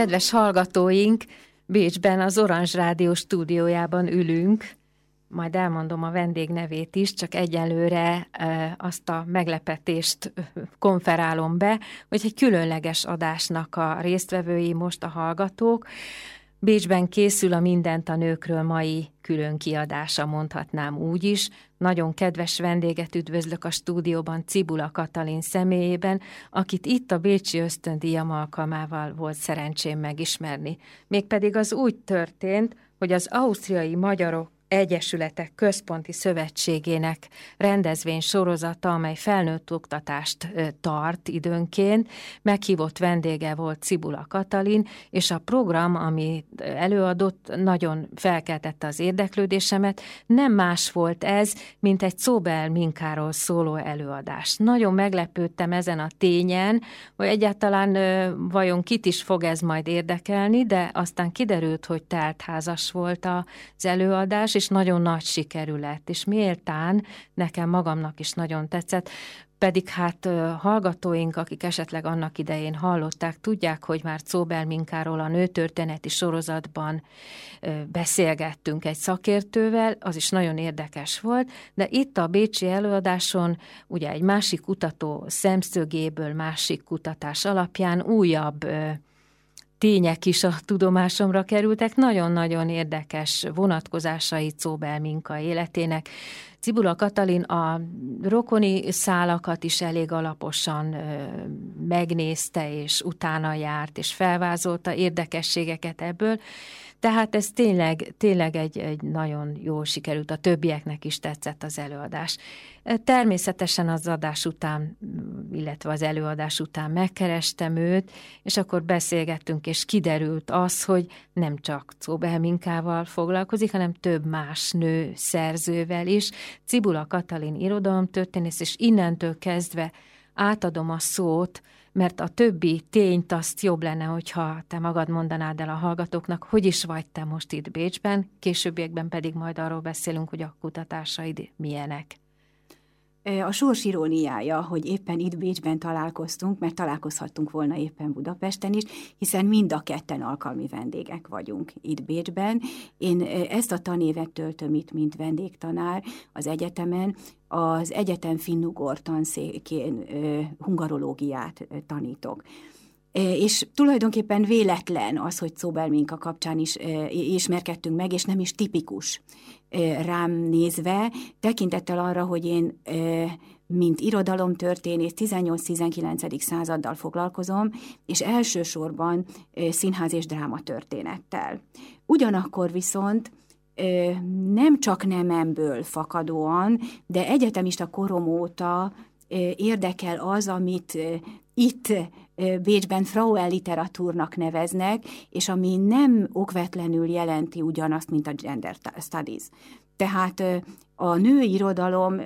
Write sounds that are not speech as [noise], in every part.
Kedves hallgatóink, Bécsben az Orange Rádió stúdiójában ülünk, majd elmondom a vendég nevét is, csak egyelőre azt a meglepetést konferálom be, hogy egy különleges adásnak a résztvevői most a hallgatók, Bécsben készül a Mindent a nőkről mai külön kiadása, mondhatnám úgy is. Nagyon kedves vendéget üdvözlök a stúdióban Cibula Katalin személyében, akit itt a Bécsi ösztöndíjam alkalmával volt szerencsém megismerni. Mégpedig az úgy történt, hogy az ausztriai magyarok Egyesületek Központi Szövetségének rendezvény sorozata, amely felnőtt oktatást tart időnként. Meghívott vendége volt Cibula Katalin, és a program, ami előadott, nagyon felkeltette az érdeklődésemet. Nem más volt ez, mint egy Szóbel Minkáról szóló előadás. Nagyon meglepődtem ezen a tényen, hogy egyáltalán vajon kit is fog ez majd érdekelni, de aztán kiderült, hogy teltházas volt az előadás, és nagyon nagy sikerű lett, és méltán nekem magamnak is nagyon tetszett, pedig hát hallgatóink, akik esetleg annak idején hallották, tudják, hogy már Czóbel Minkáról a nőtörténeti sorozatban beszélgettünk egy szakértővel, az is nagyon érdekes volt, de itt a Bécsi előadáson ugye egy másik kutató szemszögéből, másik kutatás alapján újabb tények is a tudomásomra kerültek, nagyon-nagyon érdekes vonatkozásai Czóbel Minka életének. Cibula Katalin a rokoni szálakat is elég alaposan megnézte, és utána járt, és felvázolta érdekességeket ebből, tehát ez tényleg, tényleg egy, egy nagyon jól sikerült, a többieknek is tetszett az előadás. Természetesen az adás után, illetve az előadás után megkerestem őt, és akkor beszélgettünk, és kiderült az, hogy nem csak Czóbel Minkával foglalkozik, hanem több más nő szerzővel is. Cibula Katalin irodalomtörténész, és innentől kezdve átadom a szót, mert a többi tényt azt jobb lenne, hogyha te magad mondanád el a hallgatóknak, hogy is vagy te most itt Bécsben, későbbiekben pedig majd arról beszélünk, hogy a kutatásaid milyenek. A sors iróniája, hogy éppen itt Bécsben találkoztunk, mert találkozhattunk volna éppen Budapesten is, hiszen mind a ketten alkalmi vendégek vagyunk itt Bécsben. Én ezt a tanévet töltöm itt, mint vendégtanár az egyetemen, az egyetem finnugor tanszékén hungarológiát tanítok. És tulajdonképpen véletlen az, hogy Minka kapcsán is ismerkedtünk meg, és nem is tipikus rám nézve, tekintettel arra, hogy én mint irodalomtörténész 18-19. századdal foglalkozom, és elsősorban színház és drámatörténettel. Ugyanakkor viszont nem csak nememből fakadóan, de egyetemista korom óta érdekel az, amit itt Bécsben Frauel literatúrnak neveznek, és ami nem okvetlenül jelenti ugyanazt, mint a gender studies. Tehát a női irodalom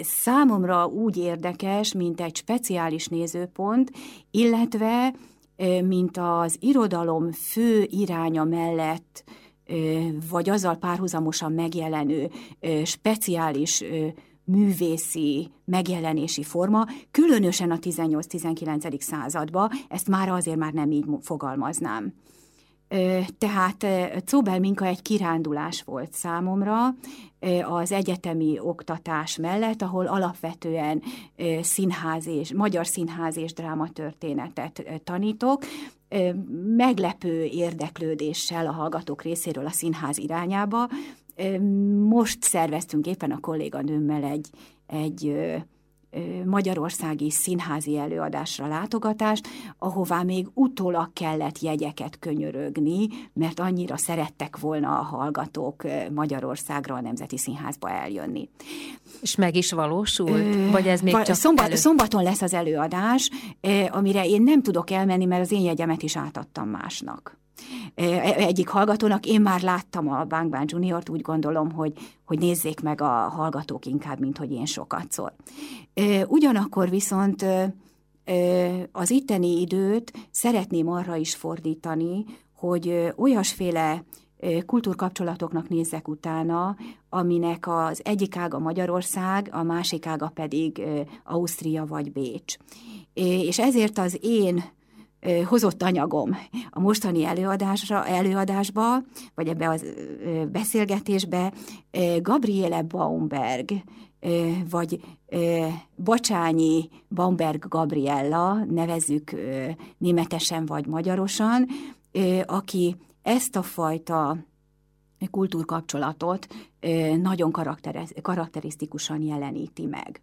számomra úgy érdekes, mint egy speciális nézőpont, illetve mint az irodalom fő iránya mellett, vagy azzal párhuzamosan megjelenő speciális művészi megjelenési forma, különösen a 18-19. században, ezt már azért már nem így fogalmaznám. Tehát Czóbel Minka egy kirándulás volt számomra az egyetemi oktatás mellett, ahol alapvetően színház és, magyar színház és drámatörténetet tanítok, meglepő érdeklődéssel a hallgatók részéről a színház irányába, most szerveztünk éppen a kolléganőmmel egy, egy magyarországi színházi előadásra látogatást, ahová még utólag kellett jegyeket könyörögni, mert annyira szerettek volna a hallgatók Magyarországra a Nemzeti Színházba eljönni. És meg is valósult? Vagy ez még csak szombat. Szombaton lesz az előadás, amire én nem tudok elmenni, mert az én jegyemet is átadtam másnak egyik hallgatónak. Én már láttam a Bang Bang Juniort, úgy gondolom, hogy, hogy nézzék meg a hallgatók inkább, mint hogy én sokat szól. Ugyanakkor viszont az itteni időt szeretném arra is fordítani, hogy olyasféle kultúrkapcsolatoknak nézzek utána, aminek az egyik ága Magyarország, a másik ága pedig Ausztria vagy Bécs. És ezért az én hozott anyagom a mostani előadásra, előadásba, vagy ebbe a beszélgetésbe Gabriele Baumberg, vagy Bacsányi Baumberg Gabriella, nevezzük németesen vagy magyarosan, aki ezt a fajta kultúrkapcsolatot nagyon karakterisztikusan jeleníti meg.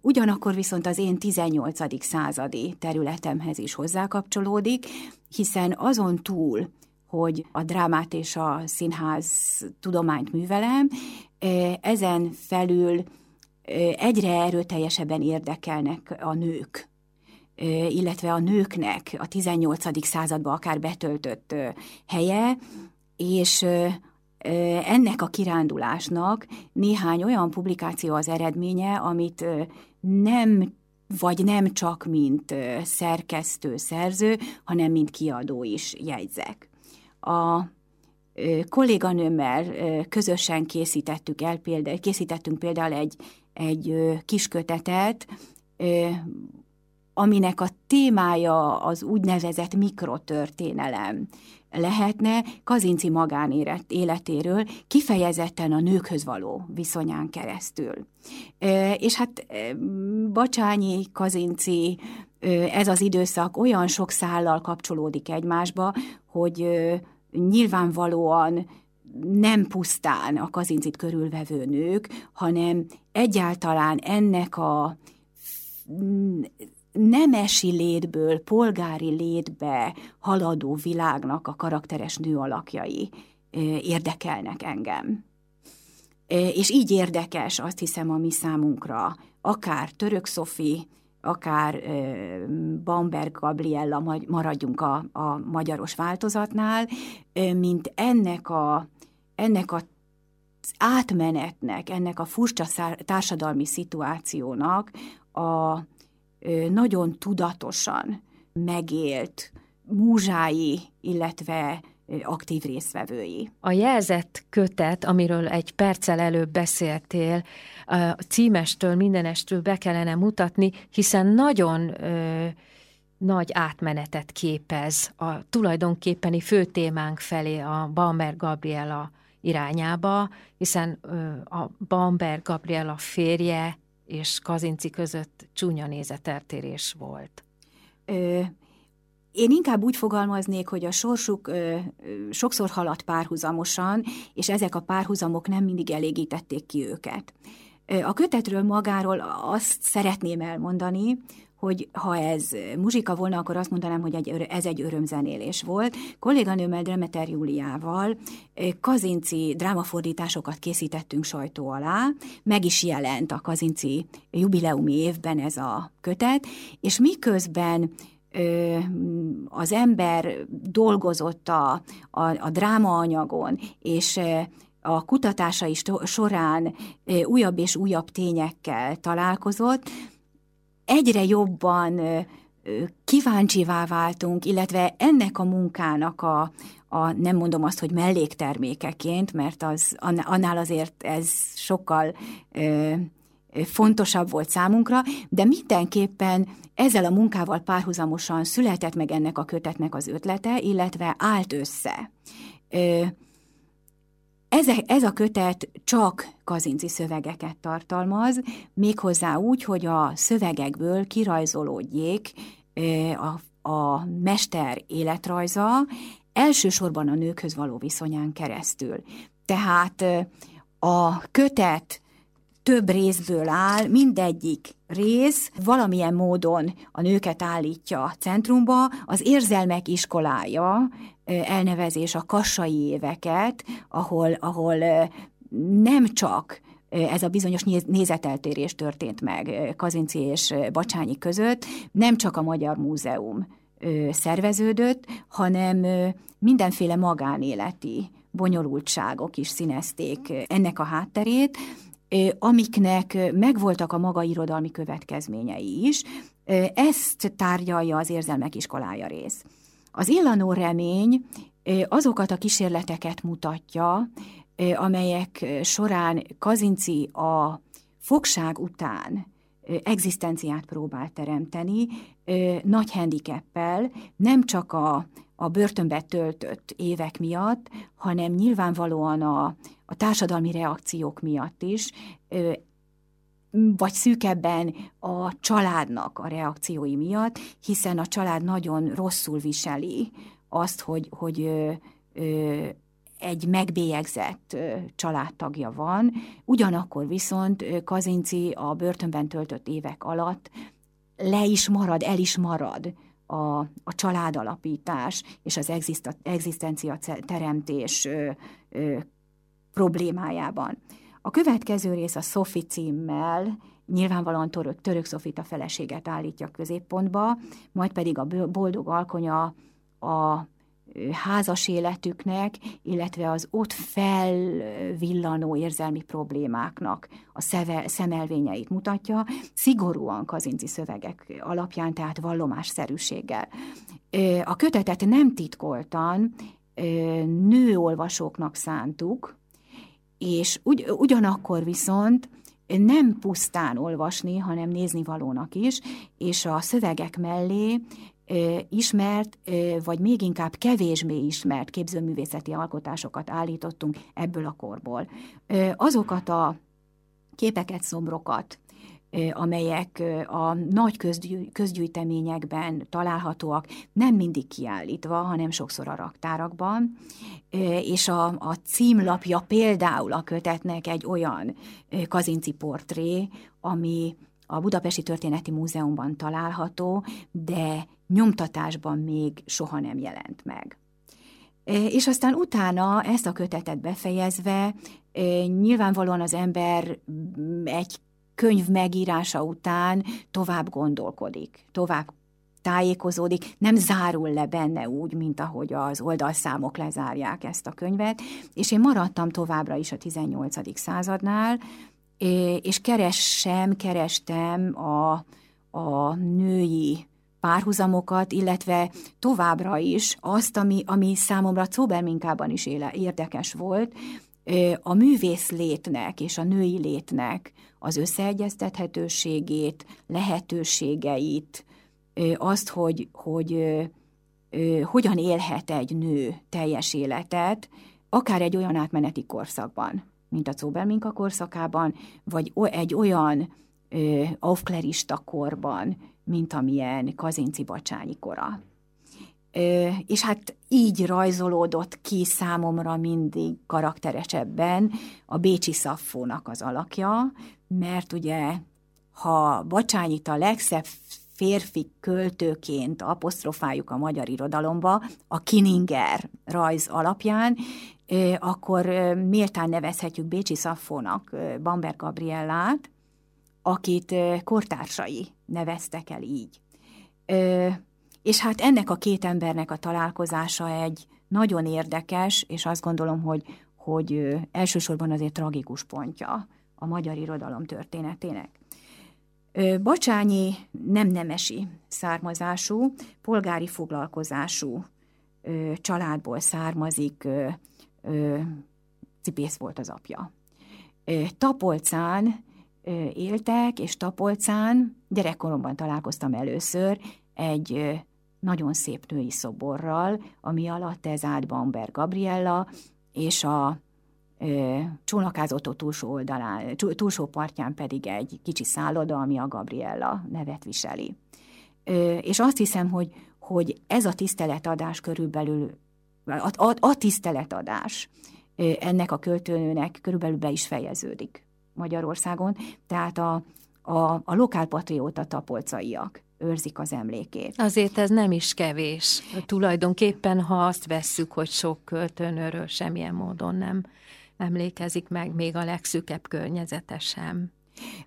Ugyanakkor viszont az én 18. századi területemhez is hozzákapcsolódik, hiszen azon túl, hogy a drámát és a színház tudományt művelem, ezen felül egyre erőteljesebben érdekelnek a nők, illetve a nőknek a 18. században akár betöltött helye, és ennek a kirándulásnak néhány olyan publikáció az eredménye, amit nem vagy nem csak mint szerkesztő, szerző, hanem mint kiadó is jegyzek. A kolléganőmmel közösen készítettük el, például, készítettünk például egy, egy kiskötetet, aminek a témája az úgynevezett mikrotörténelem lehetne Kazinci magánélet életéről, kifejezetten a nőkhöz való viszonyán keresztül. És hát Bacsányi, Kazinci, ez az időszak olyan sok szállal kapcsolódik egymásba, hogy nyilvánvalóan nem pusztán a kazincit körülvevő nők, hanem egyáltalán ennek a nemesi létből polgári létbe haladó világnak a karakteres nő alakjai érdekelnek engem. És így érdekes, azt hiszem, a mi számunkra, akár Török Szofi, akár Bamberg Gabriella, maradjunk a, a magyaros változatnál, mint ennek a, ennek a átmenetnek, ennek a furcsa társadalmi szituációnak a, nagyon tudatosan megélt múzsái, illetve aktív részvevői. A jelzett kötet, amiről egy perccel előbb beszéltél, a címestől, mindenestől be kellene mutatni, hiszen nagyon ö, nagy átmenetet képez a tulajdonképpeni fő témánk felé a Bamber Gabriela irányába, hiszen ö, a Bamber Gabriela férje és Kazinci között csúnya nézeteltérés volt? Ö, én inkább úgy fogalmaznék, hogy a sorsuk ö, sokszor haladt párhuzamosan, és ezek a párhuzamok nem mindig elégítették ki őket. A kötetről magáról azt szeretném elmondani, hogy ha ez muzsika volna, akkor azt mondanám, hogy egy, ez egy örömzenélés volt. Kolléganőmmel Dremeter Júliával kazinci drámafordításokat készítettünk sajtó alá, meg is jelent a kazinci jubileumi évben ez a kötet, és miközben az ember dolgozott a, a, a drámaanyagon, és a kutatásai során újabb és újabb tényekkel találkozott, egyre jobban kíváncsivá váltunk, illetve ennek a munkának a, a nem mondom azt, hogy melléktermékeként, mert az, annál azért ez sokkal ö, fontosabb volt számunkra, de mindenképpen ezzel a munkával párhuzamosan született meg ennek a kötetnek az ötlete, illetve állt össze. Ö, ez, ez a kötet csak kazinci szövegeket tartalmaz, méghozzá úgy, hogy a szövegekből kirajzolódjék a, a mester életrajza, elsősorban a nőkhöz való viszonyán keresztül. Tehát a kötet több részből áll, mindegyik rész valamilyen módon a nőket állítja centrumba, az érzelmek iskolája, elnevezés a kassai éveket, ahol, ahol nem csak ez a bizonyos nézeteltérés történt meg Kazinci és Bacsányi között, nem csak a Magyar Múzeum szerveződött, hanem mindenféle magánéleti bonyolultságok is színezték ennek a hátterét, amiknek megvoltak a maga irodalmi következményei is. Ezt tárgyalja az érzelmek iskolája rész. Az illanó remény azokat a kísérleteket mutatja, amelyek során Kazinci a fogság után egzisztenciát próbál teremteni, nagy handicappel, nem csak a, a börtönbe töltött évek miatt, hanem nyilvánvalóan a, a társadalmi reakciók miatt is, vagy szűkebben a családnak a reakciói miatt, hiszen a család nagyon rosszul viseli azt, hogy, hogy ö, ö, egy megbélyegzett családtagja van, ugyanakkor viszont Kazinci a börtönben töltött évek alatt le is marad, el is marad a, a családalapítás és az egzisztencia teremtés ö, ö, problémájában. A következő rész a Sophie címmel, nyilvánvalóan török, török Sofit a feleséget állítja középpontba, majd pedig a boldog alkonya a házas életüknek, illetve az ott felvillanó érzelmi problémáknak a szeve, szemelvényeit mutatja, szigorúan kazinci szövegek alapján, tehát vallomásszerűséggel. A kötetet nem titkoltan nőolvasóknak szántuk, és ugy, ugyanakkor viszont nem pusztán olvasni, hanem nézni valónak is, és a szövegek mellé ismert, vagy még inkább kevésbé ismert képzőművészeti alkotásokat állítottunk ebből a korból. Azokat a képeket, szombrokat, amelyek a nagy közgyűjteményekben találhatóak, nem mindig kiállítva, hanem sokszor a raktárakban, és a, a címlapja például a kötetnek egy olyan kazinci portré, ami a Budapesti Történeti Múzeumban található, de nyomtatásban még soha nem jelent meg. És aztán utána ezt a kötetet befejezve, nyilvánvalóan az ember egy könyv megírása után tovább gondolkodik, tovább tájékozódik, nem zárul le benne úgy, mint ahogy az oldalszámok lezárják ezt a könyvet, és én maradtam továbbra is a 18. századnál, és keressem, kerestem a, a női párhuzamokat, illetve továbbra is azt, ami, ami számomra Cóberminkában is éle, érdekes volt, a művész létnek és a női létnek az összeegyeztethetőségét, lehetőségeit, azt, hogy, hogy hogyan élhet egy nő teljes életet, akár egy olyan átmeneti korszakban, mint a Cóberminka korszakában, vagy egy olyan aufklerista korban, mint amilyen Kazinci Bacsányi kora. És hát így rajzolódott ki számomra mindig karakteresebben a Bécsi Szaffónak az alakja, mert ugye, ha Bacsányit a legszebb férfi költőként apostrofáljuk a magyar irodalomba, a Kininger rajz alapján, akkor méltán nevezhetjük Bécsi Szaffónak Bamber Gabriellát, akit kortársai neveztek el így. És hát ennek a két embernek a találkozása egy nagyon érdekes, és azt gondolom, hogy, hogy elsősorban azért tragikus pontja a magyar irodalom történetének. Bacsányi nem nemesi származású, polgári foglalkozású családból származik, cipész volt az apja. Tapolcán éltek, és Tapolcán gyerekkoromban találkoztam először egy nagyon szép női szoborral, ami alatt ez állt Bamber Gabriella, és a csónakázótó túlsó oldalán, túlsó partján pedig egy kicsi szálloda, ami a Gabriella nevet viseli. És azt hiszem, hogy, hogy ez a tiszteletadás körülbelül, a, a, a tiszteletadás ennek a költőnőnek körülbelül be is fejeződik Magyarországon, tehát a, a, a lokálpatrióta tapolcaiak őrzik az emlékét. Azért ez nem is kevés. Tulajdonképpen, ha azt vesszük, hogy sok költőnőről semmilyen módon nem emlékezik meg, még a legszűkebb környezete sem.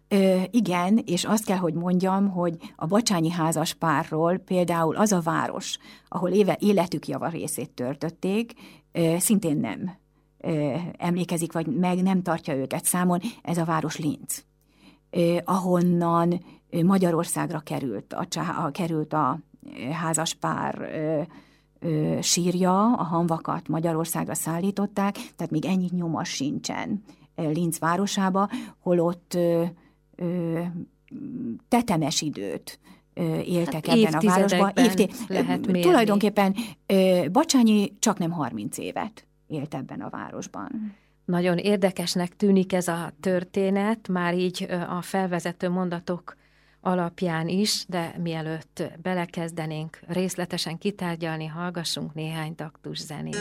Ö, igen, és azt kell, hogy mondjam, hogy a bacsányi házas párról például az a város, ahol éve életük java részét törtötték, ö, szintén nem ö, emlékezik, vagy meg nem tartja őket számon, ez a város Linz, ö, ahonnan Magyarországra került a, a, került a házas pár ö, ö, sírja, a hanvakat Magyarországra szállították, tehát még ennyi nyoma sincsen Linz városába, holott ö, ö, tetemes időt éltek hát ebben a városban. Évté- lehet mérni. Tulajdonképpen Bacsányi csak nem 30 évet élt ebben a városban. Nagyon érdekesnek tűnik ez a történet, már így a felvezető mondatok alapján is, de mielőtt belekezdenénk részletesen kitárgyalni, hallgassunk néhány taktus zenét.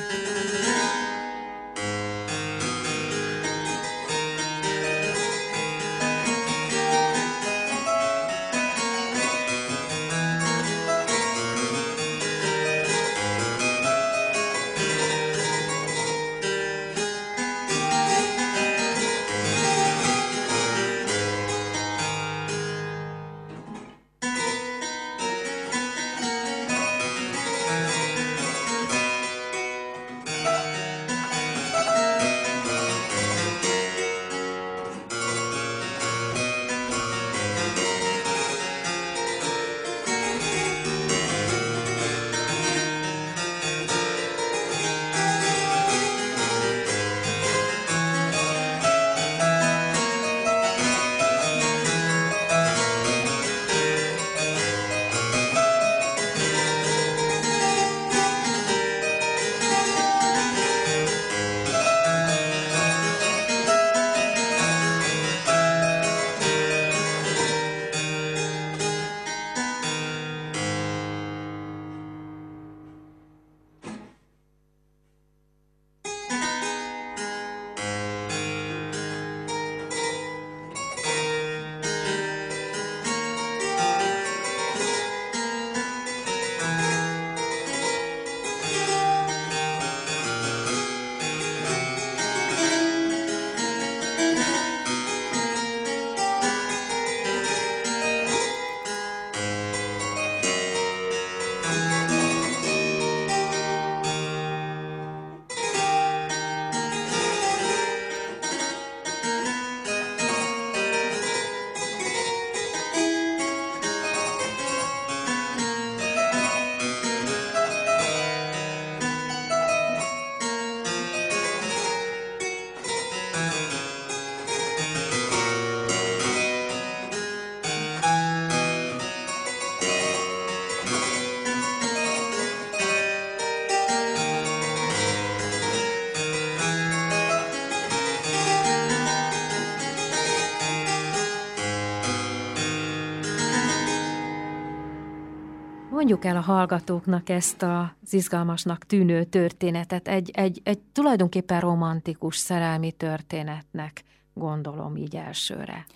Mondjuk el a hallgatóknak ezt az izgalmasnak tűnő történetet, egy, egy, egy tulajdonképpen romantikus szerelmi történetnek gondolom így elsőre.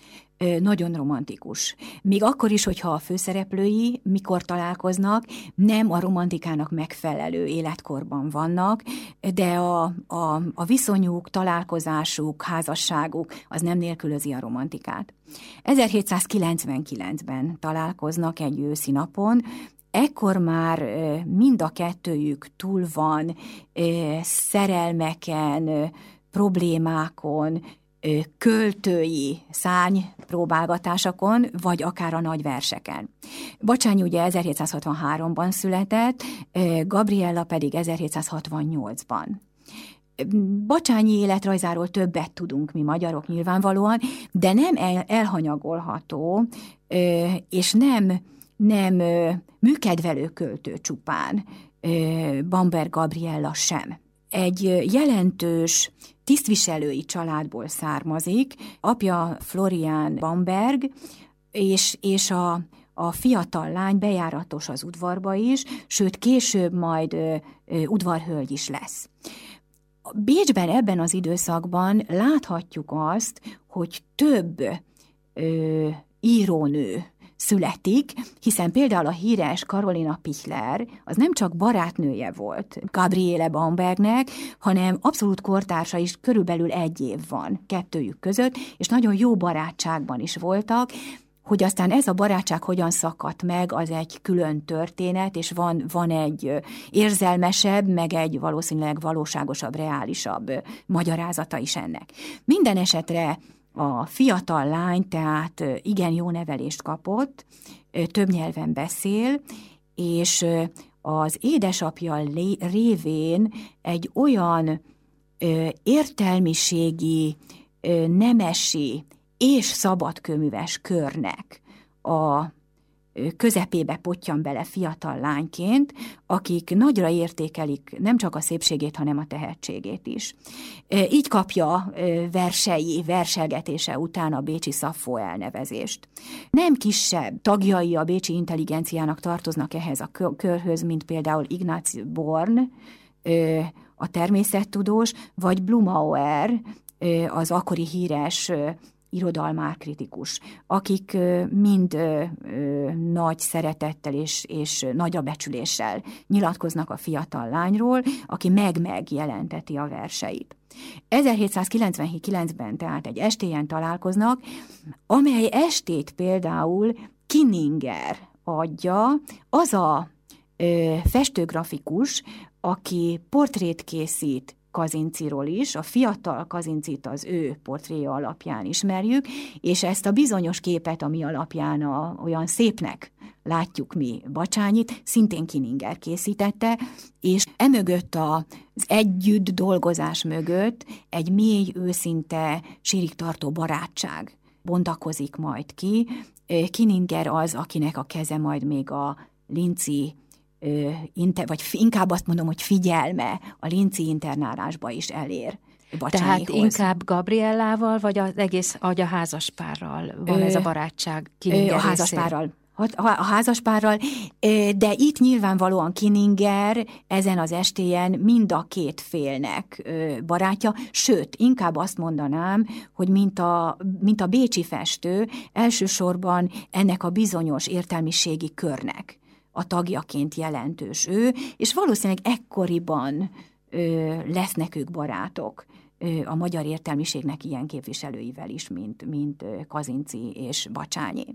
Nagyon romantikus. Még akkor is, hogyha a főszereplői mikor találkoznak, nem a romantikának megfelelő életkorban vannak, de a, a, a viszonyuk, találkozásuk, házasságuk az nem nélkülözi a romantikát. 1799-ben találkoznak egy őszi napon, ekkor már mind a kettőjük túl van szerelmeken, problémákon, költői szány próbálgatásokon, vagy akár a nagy verseken. Bacsányi ugye 1763-ban született, Gabriella pedig 1768-ban. Bacsányi életrajzáról többet tudunk mi magyarok nyilvánvalóan, de nem el, elhanyagolható, és nem nem műkedvelő költő csupán, Bamber Gabriella sem. Egy jelentős tisztviselői családból származik, apja Florian Bamberg, és, és a, a fiatal lány bejáratos az udvarba is, sőt később majd ö, ö, udvarhölgy is lesz. Bécsben ebben az időszakban láthatjuk azt, hogy több ö, írónő születik, hiszen például a híres Karolina Pichler az nem csak barátnője volt Gabriele Bambergnek, hanem abszolút kortársa is körülbelül egy év van kettőjük között, és nagyon jó barátságban is voltak, hogy aztán ez a barátság hogyan szakadt meg, az egy külön történet, és van, van egy érzelmesebb, meg egy valószínűleg valóságosabb, reálisabb magyarázata is ennek. Minden esetre a fiatal lány, tehát igen jó nevelést kapott, több nyelven beszél, és az édesapja révén egy olyan értelmiségi, nemesi és szabadkőműves körnek a közepébe potyan bele fiatal lányként, akik nagyra értékelik nem csak a szépségét, hanem a tehetségét is. Így kapja versei, verselgetése után a Bécsi Szaffó elnevezést. Nem kisebb tagjai a bécsi intelligenciának tartoznak ehhez a körhöz, mint például Ignaz Born, a természettudós, vagy Blumauer, az akkori híres irodalmár kritikus, akik mind nagy szeretettel és, és nagyra becsüléssel nyilatkoznak a fiatal lányról, aki meg-meg jelenteti a verseit. 1799-ben tehát egy estéjen találkoznak, amely estét például Kinninger adja, az a festőgrafikus, aki portrét készít Kazinciról is, a fiatal Kazincit az ő portréja alapján ismerjük, és ezt a bizonyos képet, ami alapján a, olyan szépnek látjuk mi Bacsányit, szintén Kininger készítette, és emögött az együtt dolgozás mögött egy mély, őszinte, sírig tartó barátság bontakozik majd ki. Kininger az, akinek a keze majd még a Linci vagy inkább azt mondom, hogy figyelme a linci internálásba is elér. Tehát inkább Gabriellával, vagy az egész, vagy a házaspárral van ö, ez a barátság? A házaspárral a házaspárral, de itt nyilvánvalóan Kininger ezen az estéjen mind a két félnek barátja, sőt, inkább azt mondanám, hogy mint a, mint a bécsi festő, elsősorban ennek a bizonyos értelmiségi körnek a tagjaként jelentős ő, és valószínűleg ekkoriban ö, lesznek ők barátok ö, a magyar értelmiségnek ilyen képviselőivel is, mint, mint Kazinci és Bacsányi.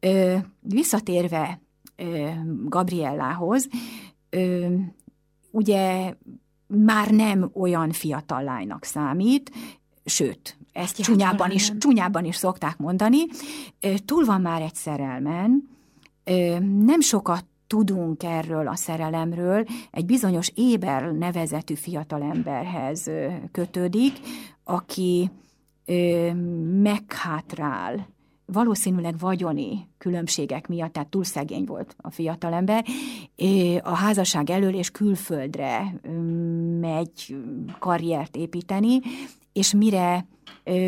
Ö, visszatérve ö, Gabriellához, ö, ugye már nem olyan fiatal lánynak számít, sőt, ezt csúnyában is, csúnyában is szokták mondani, túl van már egy szerelmen, nem sokat tudunk erről a szerelemről, egy bizonyos Éber nevezetű fiatalemberhez kötődik, aki meghátrál, valószínűleg vagyoni különbségek miatt, tehát túl szegény volt a fiatalember, a házasság elől és külföldre megy karriert építeni, és mire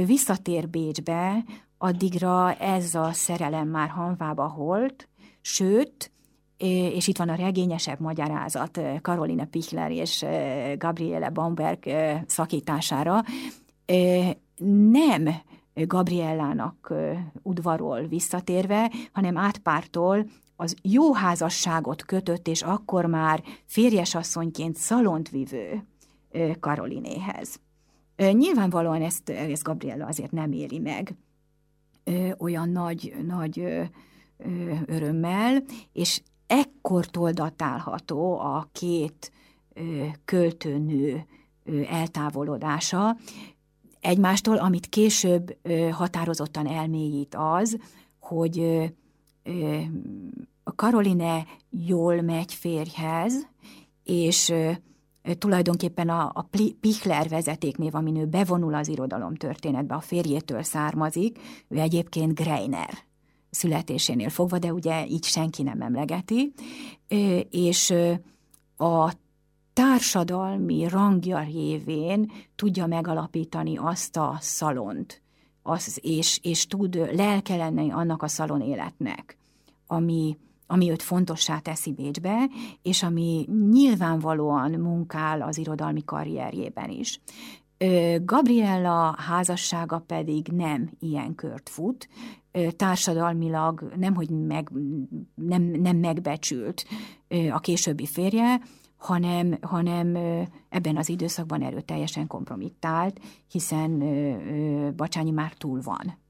visszatér Bécsbe, addigra ez a szerelem már hanvába holt, Sőt, és itt van a regényesebb magyarázat Karolina Pichler és Gabriele Bamberg szakítására, nem Gabriellának udvarol visszatérve, hanem átpártól az jó házasságot kötött, és akkor már férjesasszonyként szalont vívő Karolinéhez. Nyilvánvalóan ezt, ezt Gabriella azért nem éli meg olyan nagy, nagy örömmel, és ekkortól datálható a két költőnő eltávolodása. Egymástól, amit később határozottan elmélyít az, hogy Karoline jól megy férjhez, és tulajdonképpen a, a Pichler vezetéknév, amin ő bevonul az irodalom történetbe, a férjétől származik, ő egyébként Greiner születésénél fogva, de ugye így senki nem emlegeti, és a társadalmi rangja révén tudja megalapítani azt a szalont, az, és, és tud lelke lenni annak a szalon életnek, ami, ami őt fontossá teszi Bécsbe, és ami nyilvánvalóan munkál az irodalmi karrierjében is. Gabriella házassága pedig nem ilyen kört fut, társadalmilag nemhogy meg, nem, nem megbecsült a későbbi férje, hanem, hanem ebben az időszakban erőteljesen kompromittált, hiszen Bacsányi már túl van.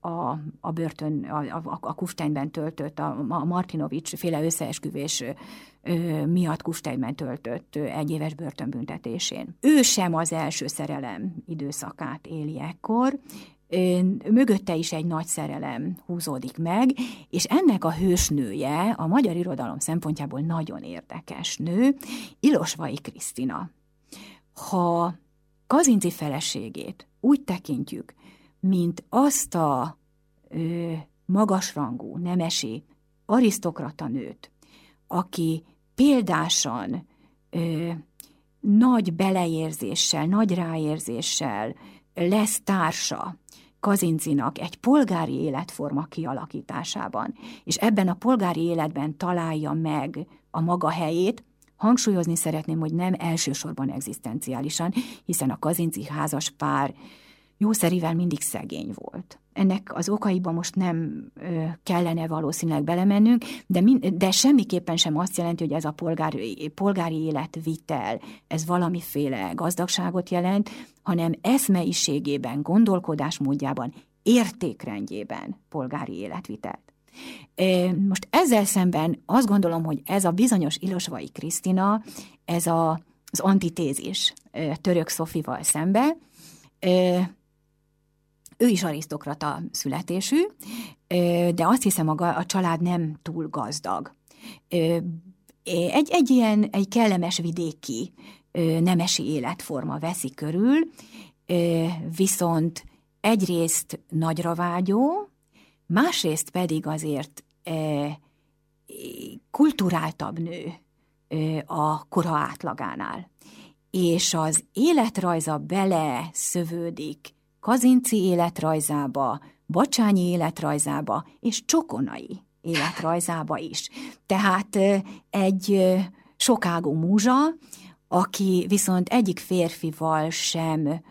A, a börtön, a, a, a Kufsteinben töltött, a, a Martinovics féle összeesküvés miatt Kufsteinben töltött egy éves börtönbüntetésén. Ő sem az első szerelem időszakát éli ekkor, mögötte is egy nagy szerelem húzódik meg, és ennek a hősnője a magyar irodalom szempontjából nagyon érdekes nő, Ilosvai Krisztina. Ha Kazinci feleségét úgy tekintjük, mint azt a ö, magasrangú, nemesi, arisztokrata nőt, aki példásan ö, nagy beleérzéssel, nagy ráérzéssel lesz társa Kazincinak egy polgári életforma kialakításában, és ebben a polgári életben találja meg a maga helyét, hangsúlyozni szeretném, hogy nem elsősorban egzisztenciálisan, hiszen a Kazinci házas pár jószerivel mindig szegény volt. Ennek az okaiba most nem kellene valószínűleg belemennünk, de, mind, de semmiképpen sem azt jelenti, hogy ez a polgári, polgári életvitel, ez valamiféle gazdagságot jelent, hanem eszmeiségében, gondolkodásmódjában, értékrendjében polgári életvitelt. Most ezzel szemben azt gondolom, hogy ez a bizonyos Ilosvai Krisztina, ez a, az antitézis török Szofival szembe, ő is arisztokrata születésű, de azt hiszem, a, a család nem túl gazdag. Egy, egy ilyen, egy kellemes vidéki nemesi életforma veszi körül, viszont egyrészt nagyra vágyó, másrészt pedig azért kulturáltabb nő a kora átlagánál. És az életrajza bele szövődik Kazinci életrajzába, Bacsányi életrajzába és Csokonai életrajzába is. Tehát egy sokágú múzsa, aki viszont egyik férfival sem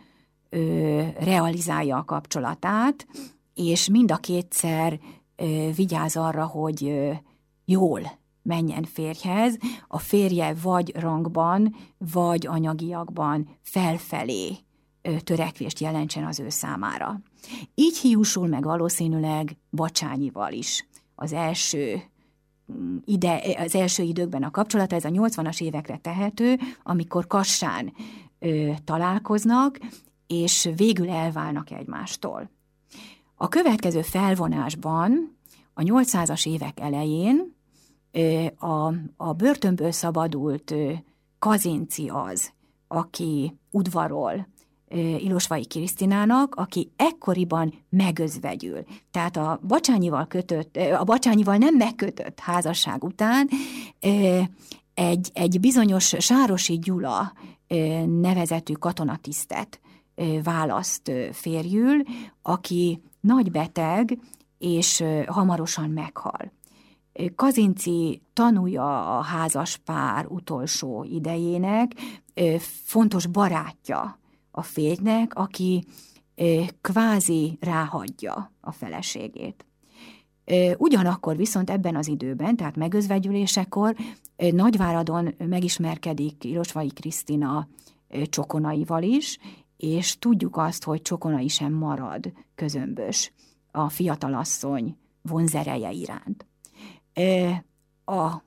ö, realizálja a kapcsolatát, és mind a kétszer ö, vigyáz arra, hogy ö, jól menjen férjhez, a férje vagy rangban, vagy anyagiakban felfelé törekvést jelentsen az ő számára. Így hiúsul meg valószínűleg Bacsányival is az első mm, ide, az első időkben a kapcsolata, ez a 80-as évekre tehető, amikor Kassán ö, találkoznak, és végül elválnak egymástól. A következő felvonásban, a 800-as évek elején ö, a, a börtönből szabadult ö, Kazinci az, aki udvarol Ilosvai Krisztinának, aki ekkoriban megözvegyül. Tehát a Bacsányival kötött, a Bacsányival nem megkötött házasság után egy, egy bizonyos Sárosi Gyula nevezetű katonatisztet választ férjül, aki nagy beteg, és hamarosan meghal. Kazinci tanúja a házas pár utolsó idejének, fontos barátja a férjnek, aki kvázi ráhagyja a feleségét. Ugyanakkor viszont ebben az időben, tehát megözvegyülésekor Nagyváradon megismerkedik Ilosvai Krisztina Csokonaival is, és tudjuk azt, hogy Csokonai sem marad közömbös a fiatalasszony vonzereje iránt. A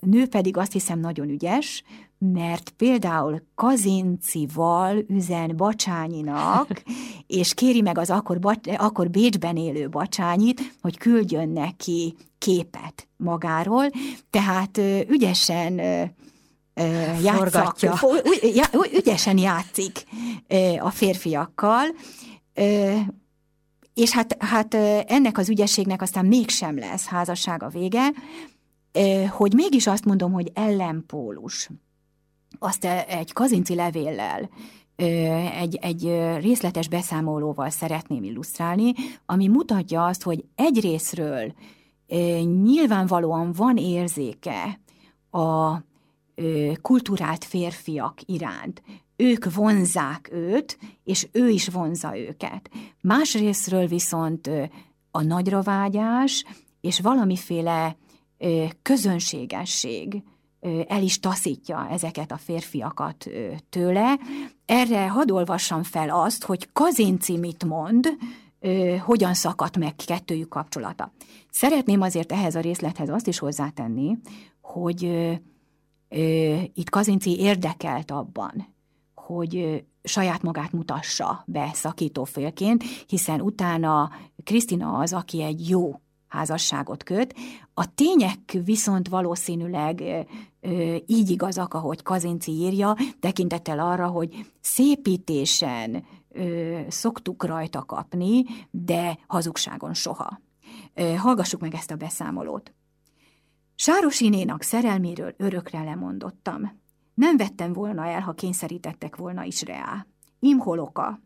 nő pedig azt hiszem nagyon ügyes, mert például Kazincival üzen Bacsányinak, [laughs] és kéri meg az akkor, akkor Bécsben élő Bacsányit, hogy küldjön neki képet magáról, tehát ügyesen játszatja, ügyesen játszik a férfiakkal, és hát, hát ennek az ügyességnek aztán mégsem lesz házassága vége, hogy mégis azt mondom, hogy ellenpólus azt e, egy kazinci levéllel, egy, egy részletes beszámolóval szeretném illusztrálni, ami mutatja azt, hogy egyrésztről nyilvánvalóan van érzéke a kulturált férfiak iránt. Ők vonzák őt, és ő is vonza őket. Másrésztről viszont a nagyravágyás és valamiféle közönségesség el is taszítja ezeket a férfiakat tőle. Erre hadd olvassam fel azt, hogy Kazinci mit mond, hogyan szakadt meg kettőjük kapcsolata. Szeretném azért ehhez a részlethez azt is hozzátenni, hogy itt Kazinci érdekelt abban, hogy saját magát mutassa be szakítófélként, hiszen utána Krisztina az, aki egy jó házasságot köt. A tények viszont valószínűleg így igazak, ahogy Kazinci írja, tekintettel arra, hogy szépítésen szoktuk rajta kapni, de hazugságon soha. Hallgassuk meg ezt a beszámolót. Sárosinénak szerelméről örökre lemondottam. Nem vettem volna el, ha kényszerítettek volna is reá. Imholoka,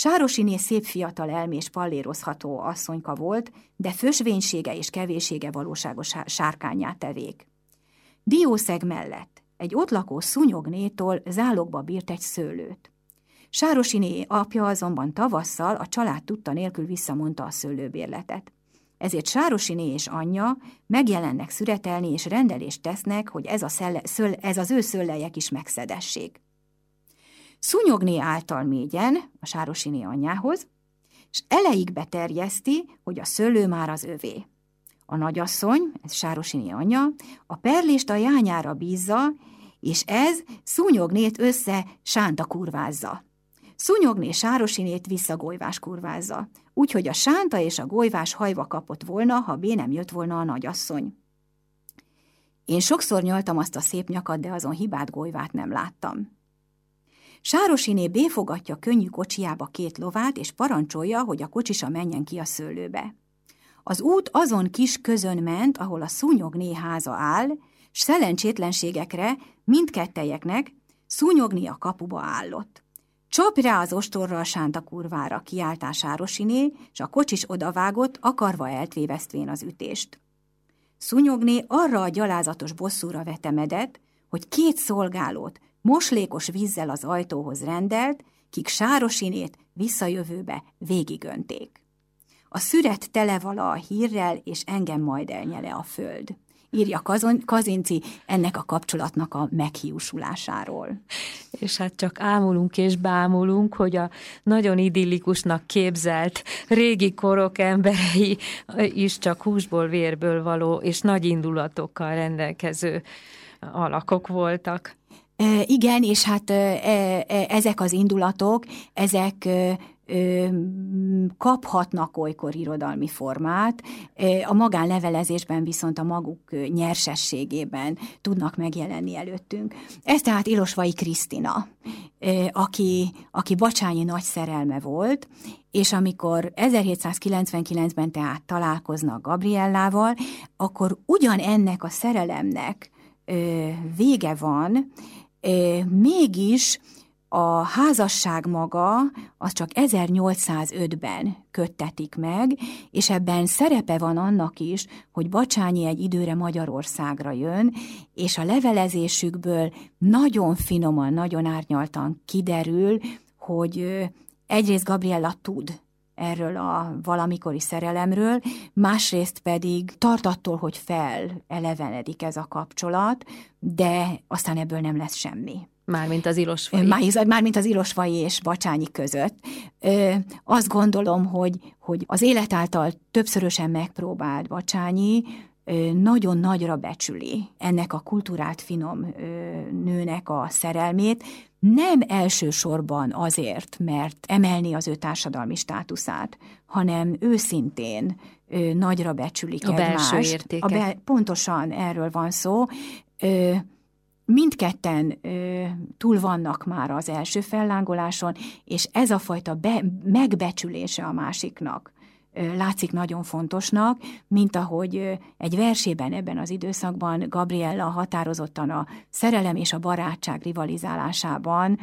Sárosiné szép fiatal elmés pallérozható asszonyka volt, de fösvénysége és kevésége valóságos sárkányát tevék. Diószeg mellett egy ott lakó szúnyognétól zálogba bírt egy szőlőt. Sárosiné apja azonban tavasszal a család tudta nélkül visszamondta a szőlőbérletet. Ezért Sárosiné és anyja megjelennek szüretelni és rendelést tesznek, hogy ez, a szelle, szöl, ez az ő szöllejek is megszedessék. Szúnyogné által mégyen a Sárosiné anyjához, és eleig terjeszti, hogy a szőlő már az övé. A nagyasszony, ez Sárosiné anyja, a perlést a jányára bízza, és ez szúnyognét össze sánta kurvázza. Szúnyogné Sárosinét visszagolyvás kurvázza, úgyhogy a sánta és a golyvás hajva kapott volna, ha bé nem jött volna a nagyasszony. Én sokszor nyaltam azt a szép nyakat, de azon hibát golyvát nem láttam. Sárosiné béfogatja könnyű kocsiába két lovát, és parancsolja, hogy a kocsisa menjen ki a szőlőbe. Az út azon kis közön ment, ahol a szúnyogné háza áll, s szelencsétlenségekre mindkettejeknek szúnyogni a kapuba állott. Csap rá az ostorral sánta kurvára, kiáltás Sárosiné, s a kocsis odavágott, akarva eltvévesztvén az ütést. Szúnyogné arra a gyalázatos bosszúra vetemedett, hogy két szolgálót, moslékos vízzel az ajtóhoz rendelt, kik sárosinét visszajövőbe végigönték. A szüret tele vala a hírrel, és engem majd elnyele a föld. Írja Kazinci ennek a kapcsolatnak a meghiúsulásáról. És hát csak ámulunk és bámulunk, hogy a nagyon idillikusnak képzelt régi korok emberei is csak húsból, vérből való és nagy indulatokkal rendelkező alakok voltak. Igen, és hát ezek az indulatok, ezek kaphatnak olykor irodalmi formát, a magánlevelezésben viszont a maguk nyersességében tudnak megjelenni előttünk. Ez tehát Ilosvai Krisztina, aki, aki Bacsányi nagy szerelme volt, és amikor 1799-ben tehát találkoznak Gabriellával, akkor ugyanennek a szerelemnek vége van, mégis a házasság maga az csak 1805-ben köttetik meg, és ebben szerepe van annak is, hogy Bacsányi egy időre Magyarországra jön, és a levelezésükből nagyon finoman, nagyon árnyaltan kiderül, hogy egyrészt Gabriella tud erről a valamikori szerelemről, másrészt pedig tart attól, hogy fel elevenedik ez a kapcsolat, de aztán ebből nem lesz semmi. Mármint az Ilosvai. Már, mármint az Ilosvai és Bacsányi között. Ö, azt gondolom, hogy, hogy az élet által többszörösen megpróbált Bacsányi nagyon nagyra becsüli ennek a kulturált finom nőnek a szerelmét, nem elsősorban azért, mert emelni az ő társadalmi státuszát, hanem őszintén nagyra becsülik a egymást. Belső értéke. A be, pontosan erről van szó. Ö, mindketten ö, túl vannak már az első fellángoláson, és ez a fajta be, megbecsülése a másiknak látszik nagyon fontosnak, mint ahogy egy versében ebben az időszakban Gabriella határozottan a szerelem és a barátság rivalizálásában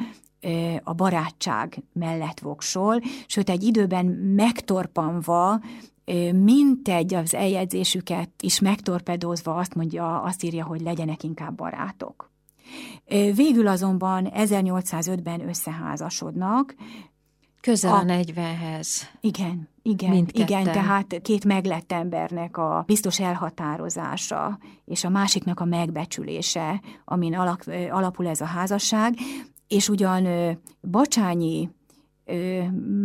a barátság mellett voksol, sőt egy időben megtorpanva mintegy az eljegyzésüket is megtorpedózva azt mondja, azt írja, hogy legyenek inkább barátok. Végül azonban 1805-ben összeházasodnak. Közel a, a 40-hez. Igen, igen, Mindketten. igen, tehát két meglett embernek a biztos elhatározása, és a másiknak a megbecsülése, amin alak, alapul ez a házasság, és ugyan Bacsányi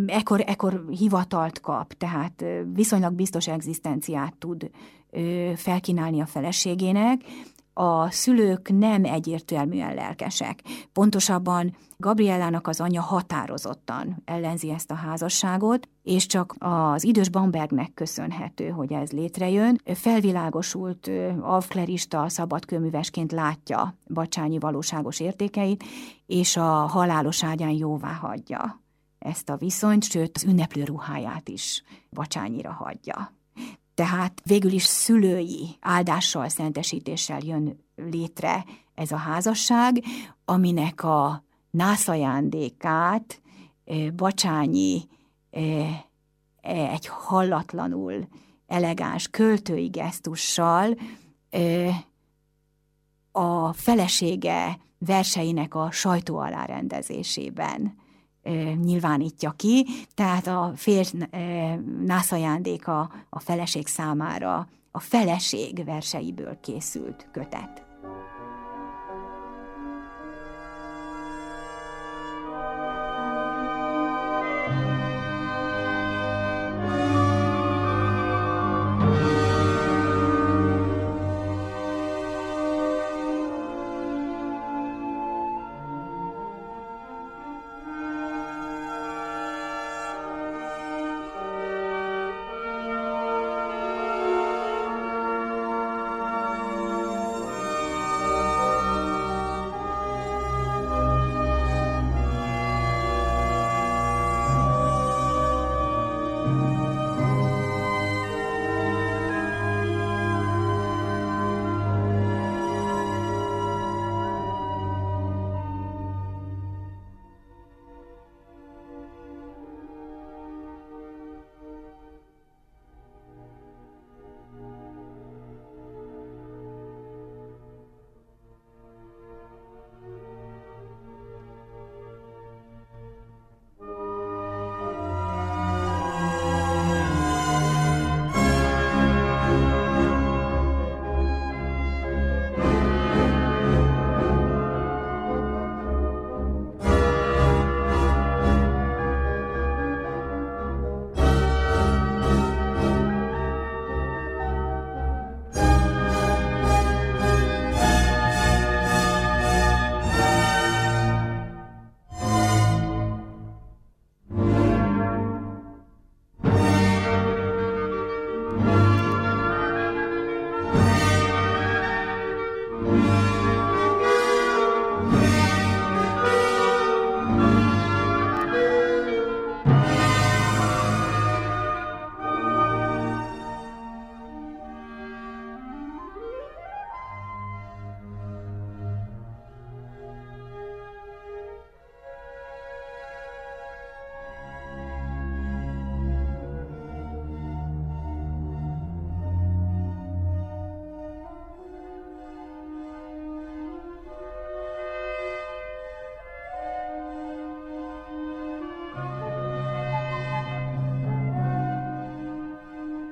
ekkor, ekkor hivatalt kap, tehát viszonylag biztos egzisztenciát tud felkínálni a feleségének, a szülők nem egyértelműen lelkesek. Pontosabban Gabriellának az anyja határozottan ellenzi ezt a házasságot, és csak az idős Bambergnek köszönhető, hogy ez létrejön. Felvilágosult alfklerista szabadkőművesként látja Bacsányi valóságos értékeit, és a halálos ágyán jóvá hagyja ezt a viszonyt, sőt az ünneplő ruháját is Bacsányira hagyja. Tehát végül is szülői áldással, szentesítéssel jön létre ez a házasság, aminek a nászajándékát Bacsányi egy hallatlanul elegáns költői gesztussal a felesége verseinek a sajtó alárendezésében nyilvánítja ki, tehát a férj nászajándéka a feleség számára a feleség verseiből készült kötet.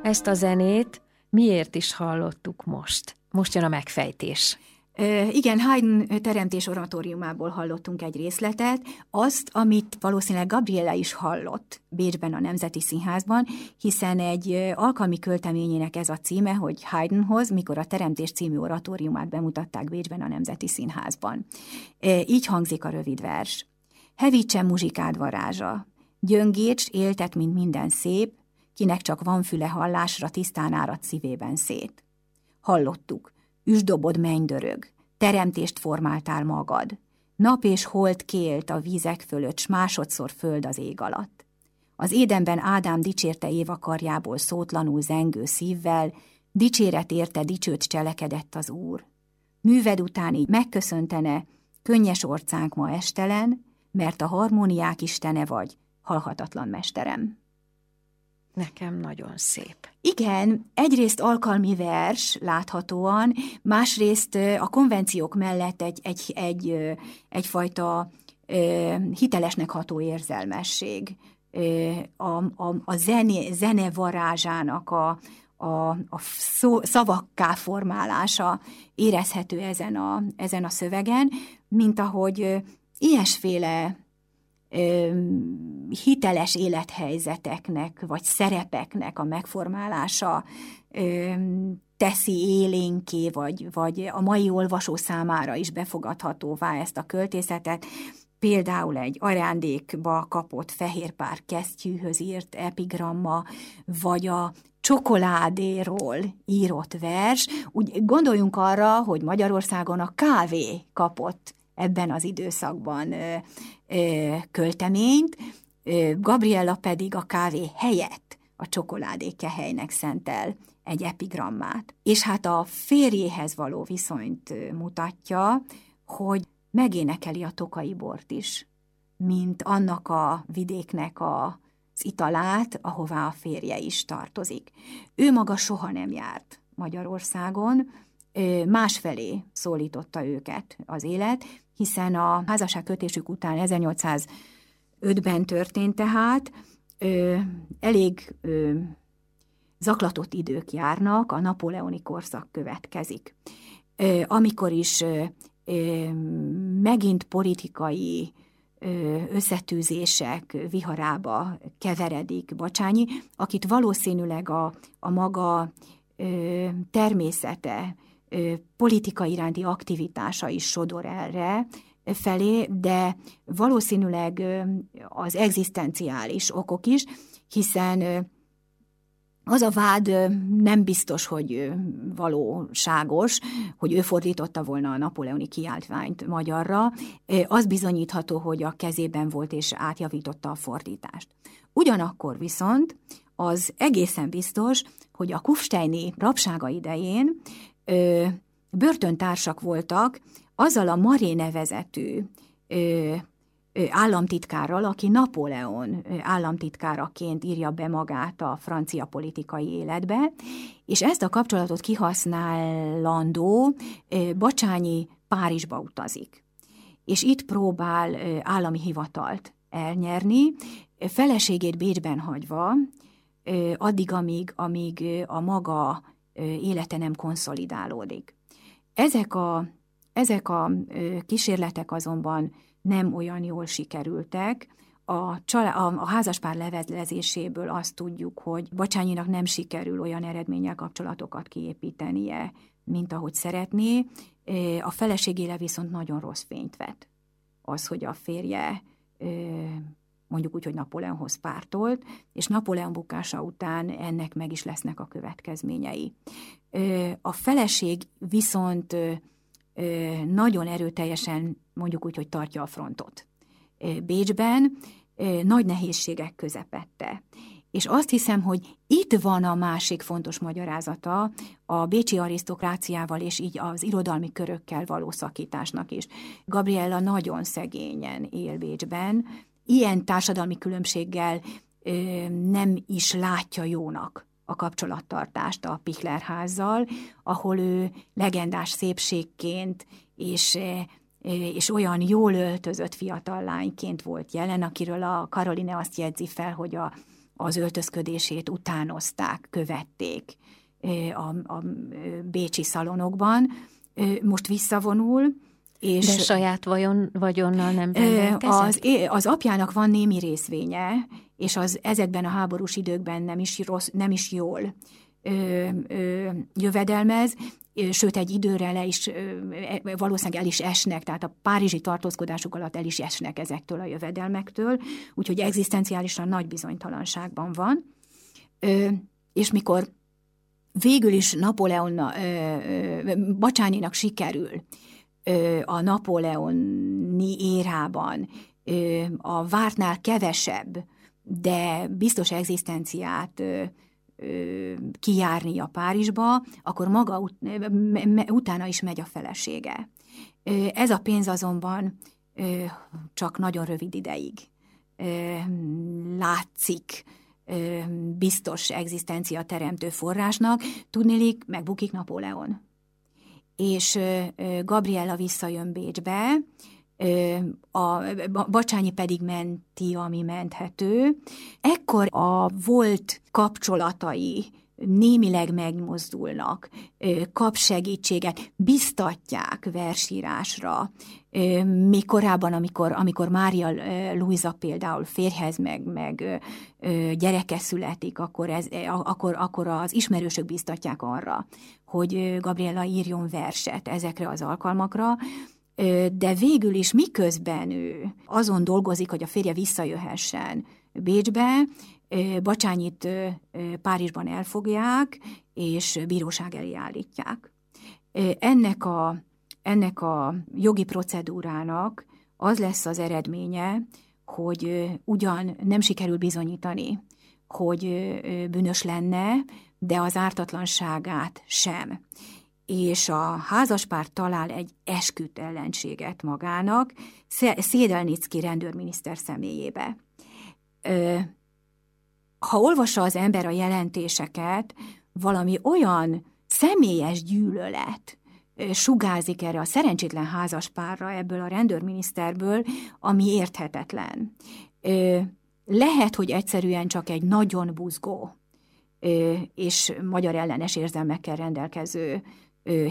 Ezt a zenét miért is hallottuk most? Most jön a megfejtés. Igen, Haydn teremtés oratóriumából hallottunk egy részletet, azt, amit valószínűleg Gabriela is hallott Bécsben a Nemzeti Színházban, hiszen egy alkalmi költeményének ez a címe, hogy Haydnhoz, mikor a Teremtés című oratóriumát bemutatták Bécsben a Nemzeti Színházban. Így hangzik a rövid vers. Hevítse muzsikád varázsa, gyöngécs, éltet, mint minden szép, kinek csak van füle hallásra, tisztán árad szívében szét. Hallottuk, üsdobod mennydörög, teremtést formáltál magad, nap és hold kélt a vízek fölött, s másodszor föld az ég alatt. Az édenben Ádám dicsérte Éva karjából szótlanul zengő szívvel, dicséret érte dicsőt cselekedett az Úr. Műved után így megköszöntene, könnyes orcánk ma estelen, mert a harmóniák istene vagy, halhatatlan mesterem. Nekem nagyon szép. Igen, egyrészt alkalmi vers láthatóan, másrészt a konvenciók mellett egy, egy, egy, egyfajta hitelesnek ható érzelmesség. A, a, a zene, zene varázsának a, a, a szó, szavakká formálása érezhető ezen a, ezen a szövegen, mint ahogy ilyesféle hiteles élethelyzeteknek, vagy szerepeknek a megformálása teszi élénké, vagy, vagy a mai olvasó számára is befogadhatóvá ezt a költészetet. Például egy ajándékba kapott fehérpár kesztyűhöz írt epigramma, vagy a csokoládéról írott vers. Úgy gondoljunk arra, hogy Magyarországon a kávé kapott ebben az időszakban költeményt, Gabriella pedig a kávé helyett a csokoládékehelynek szentel egy epigrammát. És hát a férjéhez való viszonyt mutatja, hogy megénekeli a tokai bort is, mint annak a vidéknek a, az italát, ahová a férje is tartozik. Ő maga soha nem járt Magyarországon, másfelé szólította őket az élet, hiszen a házasság kötésük után 1805-ben történt tehát, ö, elég ö, zaklatott idők járnak, a napóleoni korszak következik. Ö, amikor is ö, ö, megint politikai összetűzések viharába keveredik Bacsányi, akit valószínűleg a, a maga természete, politika iránti aktivitása is sodor erre felé, de valószínűleg az egzisztenciális okok is, hiszen az a vád nem biztos, hogy valóságos, hogy ő fordította volna a napoleoni kiáltványt magyarra. Az bizonyítható, hogy a kezében volt és átjavította a fordítást. Ugyanakkor viszont az egészen biztos, hogy a Kufsteini rabsága idején ö, börtöntársak voltak azzal a Maré nevezetű ö, államtitkárral, aki Napóleon államtitkáraként írja be magát a francia politikai életbe, és ezt a kapcsolatot kihasználandó Bacsányi Párizsba utazik. És itt próbál állami hivatalt elnyerni, feleségét Bécsben hagyva, addig, amíg, amíg a maga élete nem konszolidálódik. Ezek a, ezek a kísérletek azonban nem olyan jól sikerültek, a, csalá, a, a házaspár levelezéséből azt tudjuk, hogy Bacsányinak nem sikerül olyan eredménnyel kapcsolatokat kiépítenie, mint ahogy szeretné. A feleségére viszont nagyon rossz fényt vet. Az, hogy a férje mondjuk úgy, hogy Napóleonhoz pártolt, és Napóleon bukása után ennek meg is lesznek a következményei. A feleség viszont nagyon erőteljesen, mondjuk úgy, hogy tartja a frontot. Bécsben nagy nehézségek közepette. És azt hiszem, hogy itt van a másik fontos magyarázata a bécsi arisztokráciával és így az irodalmi körökkel való szakításnak is. Gabriella nagyon szegényen él Bécsben, ilyen társadalmi különbséggel nem is látja jónak a kapcsolattartást a Pichlerházzal, ahol ő legendás szépségként és, és olyan jól öltözött fiatal lányként volt jelen, akiről a Karoline azt jegyzi fel, hogy a, az öltözködését utánozták, követték a, a bécsi szalonokban. Most visszavonul, és De saját vajon, vagyonnal nem Az, az apjának van némi részvénye, és az ezekben a háborús időkben nem is, rossz, nem is jól ö, ö, jövedelmez, sőt egy időre le is, e, valószínűleg el is esnek, tehát a párizsi tartózkodásuk alatt el is esnek ezektől a jövedelmektől, úgyhogy egzisztenciálisan nagy bizonytalanságban van. Ö, és mikor végül is Napóleon, Bacsányinak sikerül a napóleoni érában a vártnál kevesebb, de biztos egzisztenciát kijárni a Párizsba, akkor maga ut- utána is megy a felesége. Ez a pénz azonban csak nagyon rövid ideig látszik biztos egzisztencia teremtő forrásnak, tudnélik, megbukik Napóleon. És Gabriella visszajön Bécsbe, a Bacsányi pedig menti, ami menthető. Ekkor a volt kapcsolatai némileg megmozdulnak, kap segítséget, biztatják versírásra. Még korábban, amikor, amikor Mária Luisa például férhez meg, meg gyereke születik, akkor, ez, akkor, akkor az ismerősök biztatják arra, hogy Gabriela írjon verset ezekre az alkalmakra, de végül is miközben ő azon dolgozik, hogy a férje visszajöhessen Bécsbe, Bacsányit Párizsban elfogják, és bíróság elé állítják. Ennek a, ennek a jogi procedúrának az lesz az eredménye, hogy ugyan nem sikerül bizonyítani, hogy bűnös lenne, de az ártatlanságát sem. És a házaspár talál egy esküt ellenséget magának, Szédelnicki rendőrminiszter személyébe ha olvassa az ember a jelentéseket, valami olyan személyes gyűlölet sugázik erre a szerencsétlen házaspárra ebből a rendőrminiszterből, ami érthetetlen. Lehet, hogy egyszerűen csak egy nagyon buzgó és magyar ellenes érzelmekkel rendelkező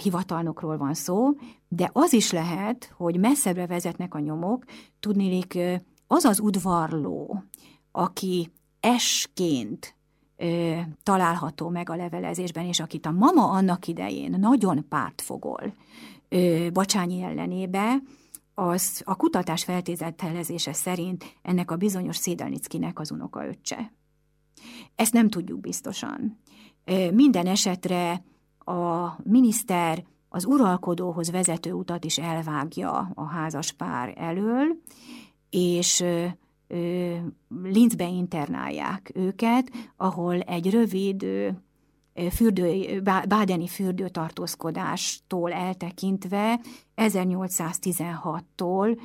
hivatalnokról van szó, de az is lehet, hogy messzebbre vezetnek a nyomok, tudnélik az az udvarló, aki esként ö, található meg a levelezésben, és akit a mama annak idején nagyon pártfogol ö, Bacsányi ellenébe, az a kutatás feltételezése szerint ennek a bizonyos Szédelnickinek az unokaöccse. Ezt nem tudjuk biztosan. Minden esetre a miniszter az uralkodóhoz vezető utat is elvágja a házas pár elől, és Linzbe internálják őket, ahol egy rövid fürdő, bádeni fürdőtartózkodástól eltekintve 1816-tól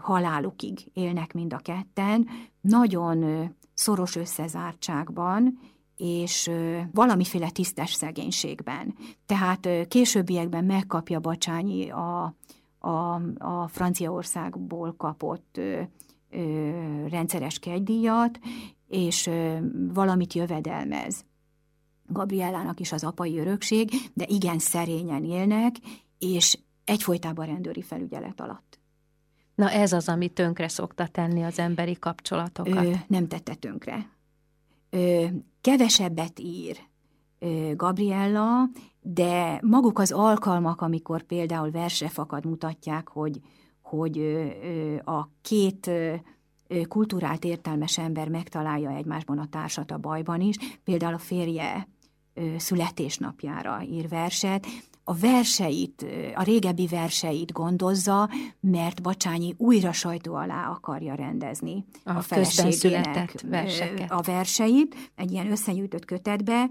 halálukig élnek mind a ketten, nagyon szoros összezártságban, és valamiféle tisztes szegénységben. Tehát későbbiekben megkapja Bacsányi a, a, a Franciaországból kapott rendszeres kegydíjat, és valamit jövedelmez. Gabriellának is az apai örökség, de igen szerényen élnek, és egyfolytában rendőri felügyelet alatt. Na ez az, ami tönkre szokta tenni az emberi kapcsolatokat. Ö, nem tette tönkre. Ö, kevesebbet ír ö, Gabriella, de maguk az alkalmak, amikor például fakad mutatják, hogy, hogy a két kulturált értelmes ember megtalálja egymásban a társat a bajban is, például a férje születésnapjára ír verset, a verseit, a régebbi verseit gondozza, mert Bacsányi újra sajtó alá akarja rendezni a, a feleségének verseket. a verseit, egy ilyen összegyűjtött kötetbe.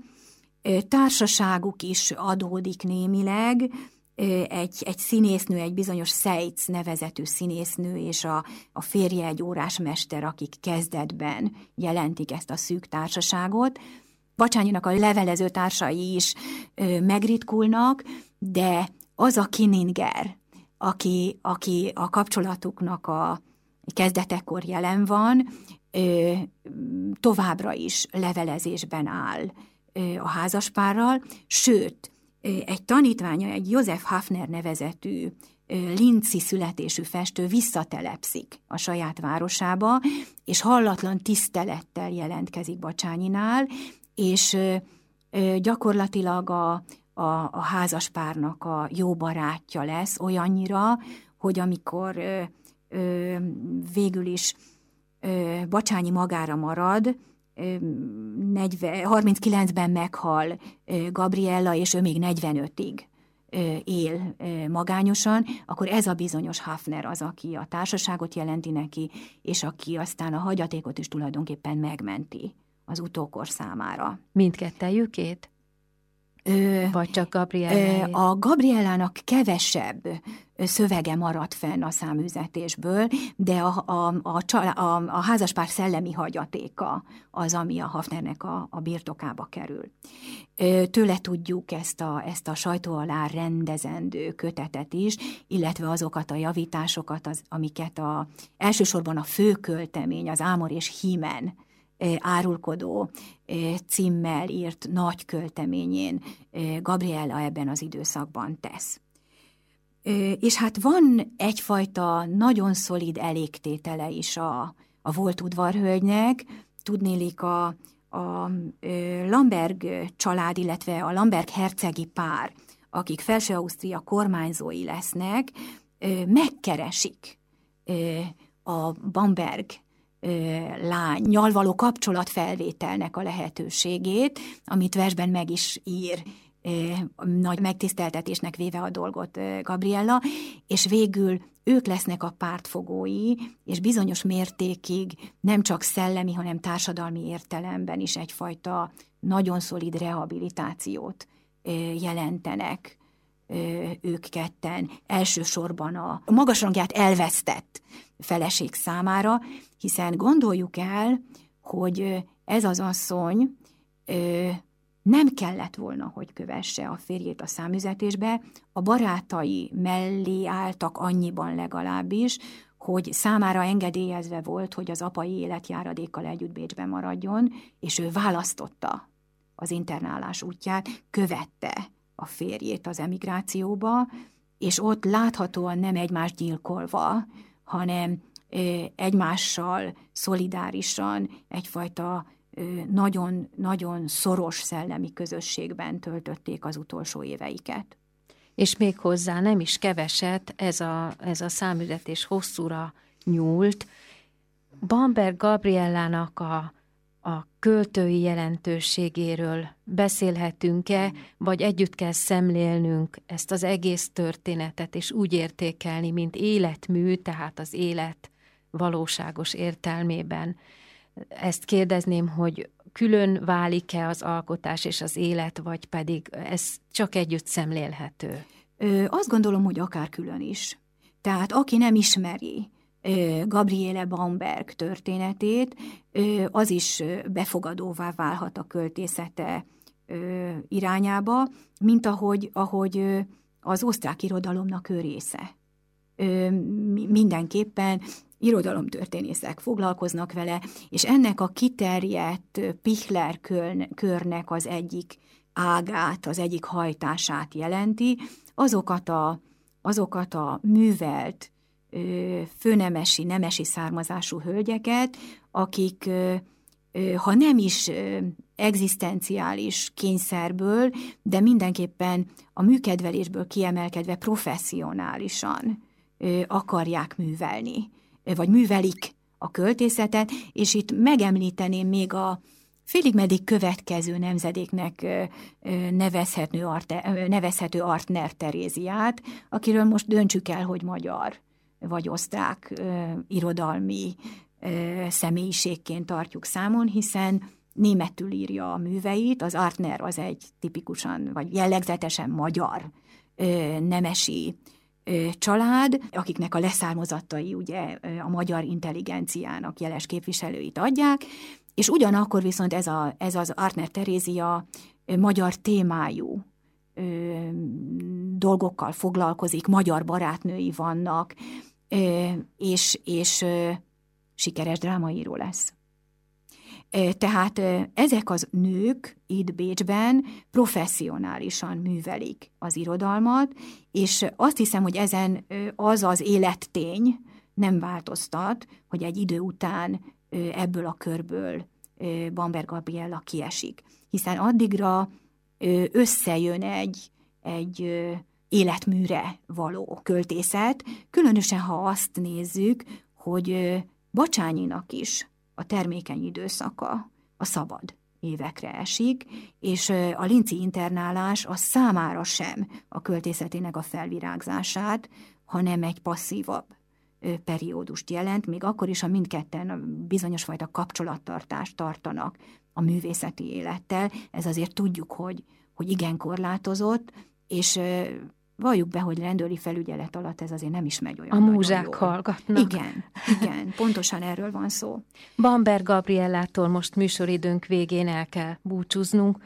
Társaságuk is adódik némileg, egy, egy színésznő, egy bizonyos Seitz nevezetű színésznő, és a, a férje egy órásmester, akik kezdetben jelentik ezt a szűk társaságot. Bacsányinak a levelező társai is ö, megritkulnak, de az a Kininger, aki, aki a kapcsolatuknak a kezdetekor jelen van, ö, továbbra is levelezésben áll ö, a házaspárral, sőt, egy tanítványa, egy József Hafner nevezetű linci születésű festő visszatelepszik a saját városába, és hallatlan tisztelettel jelentkezik Bacsányinál, és gyakorlatilag a, a, a házaspárnak a jó barátja lesz olyannyira, hogy amikor ö, ö, végül is ö, Bacsányi magára marad, 39-ben meghal Gabriella, és ő még 45-ig él magányosan, akkor ez a bizonyos Hafner az, aki a társaságot jelenti neki, és aki aztán a hagyatékot is tulajdonképpen megmenti az utókor számára. Mindkettejükét? Vagy csak Gabriella? A Gabriellának kevesebb szövege maradt fenn a száműzetésből, de a, a, a, a, a házaspár szellemi hagyatéka az, ami a Hafnernek a, a birtokába kerül. Tőle tudjuk ezt a, ezt a sajtó alá rendezendő kötetet is, illetve azokat a javításokat, az, amiket a, elsősorban a főköltemény, az Ámor és Hímen árulkodó címmel írt nagy költeményén Gabriella ebben az időszakban tesz. És hát van egyfajta nagyon szolid elégtétele is a, a volt udvarhölgynek, tudnélik a, a Lamberg család, illetve a Lamberg hercegi pár, akik Felső-Ausztria kormányzói lesznek, megkeresik a Bamberg lányjal való kapcsolatfelvételnek a lehetőségét, amit versben meg is ír nagy megtiszteltetésnek véve a dolgot Gabriella, és végül ők lesznek a pártfogói, és bizonyos mértékig nem csak szellemi, hanem társadalmi értelemben is egyfajta nagyon szolid rehabilitációt jelentenek ők ketten, elsősorban a magasrangját elvesztett feleség számára, hiszen gondoljuk el, hogy ez az asszony nem kellett volna, hogy kövesse a férjét a számüzetésbe, a barátai mellé álltak annyiban legalábbis, hogy számára engedélyezve volt, hogy az apai életjáradékkal együtt Bécsben maradjon, és ő választotta az internálás útját, követte a férjét az emigrációba, és ott láthatóan nem egymást gyilkolva, hanem egymással szolidárisan egyfajta nagyon-nagyon szoros szellemi közösségben töltötték az utolsó éveiket. És még hozzá nem is keveset, ez a, ez a számüzetés hosszúra nyúlt. Bamberg Gabriellának a, a költői jelentőségéről beszélhetünk-e, vagy együtt kell szemlélnünk ezt az egész történetet, és úgy értékelni, mint életmű, tehát az élet valóságos értelmében ezt kérdezném, hogy külön válik-e az alkotás és az élet, vagy pedig ez csak együtt szemlélhető? Ö, azt gondolom, hogy akár külön is. Tehát aki nem ismeri Gabriele Bamberg történetét, az is befogadóvá válhat a költészete irányába, mint ahogy, ahogy az osztrák irodalomnak ő része. Mindenképpen irodalomtörténészek foglalkoznak vele, és ennek a kiterjedt Pichler körnek az egyik ágát, az egyik hajtását jelenti, azokat a, azokat a művelt, főnemesi, nemesi származású hölgyeket, akik, ha nem is egzisztenciális kényszerből, de mindenképpen a műkedvelésből kiemelkedve professzionálisan akarják művelni vagy művelik a költészetet, és itt megemlíteném még a félig meddig következő nemzedéknek nevezhető, Arte, nevezhető Artner Teréziát, akiről most döntsük el, hogy magyar vagy osztrák irodalmi személyiségként tartjuk számon, hiszen németül írja a műveit, az Artner az egy tipikusan, vagy jellegzetesen magyar nemesi család, akiknek a leszármazottai ugye a magyar intelligenciának jeles képviselőit adják, és ugyanakkor viszont ez, a, ez az Artner Terézia magyar témájú dolgokkal foglalkozik, magyar barátnői vannak, és, és sikeres drámaíró lesz. Tehát ezek az nők itt Bécsben professzionálisan művelik az irodalmat, és azt hiszem, hogy ezen az az élettény nem változtat, hogy egy idő után ebből a körből Bamberg Gabriella kiesik. Hiszen addigra összejön egy, egy életműre való költészet, különösen ha azt nézzük, hogy Bacsányinak is a termékeny időszaka a szabad évekre esik, és a linci internálás a számára sem a költészetének a felvirágzását, hanem egy passzívabb periódust jelent, még akkor is, ha mindketten bizonyos fajta kapcsolattartást tartanak a művészeti élettel. Ez azért tudjuk, hogy, hogy igen korlátozott, és valljuk be, hogy rendőri felügyelet alatt ez azért nem is megy olyan A múzsák jól. hallgatnak. Igen, igen, pontosan erről van szó. Bamber Gabriellától most műsoridőnk végén el kell búcsúznunk.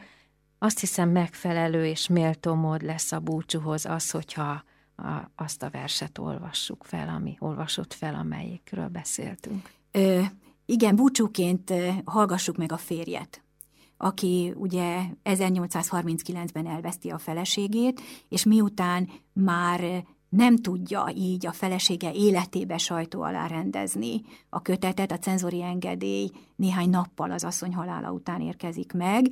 Azt hiszem megfelelő és méltó mód lesz a búcsúhoz az, hogyha a, azt a verset olvassuk fel, ami olvasott fel, amelyikről beszéltünk. Ö, igen, búcsúként hallgassuk meg a férjet, aki ugye 1839-ben elveszti a feleségét, és miután már nem tudja így a felesége életébe sajtó alá rendezni a kötetet, a cenzori engedély néhány nappal az asszony halála után érkezik meg,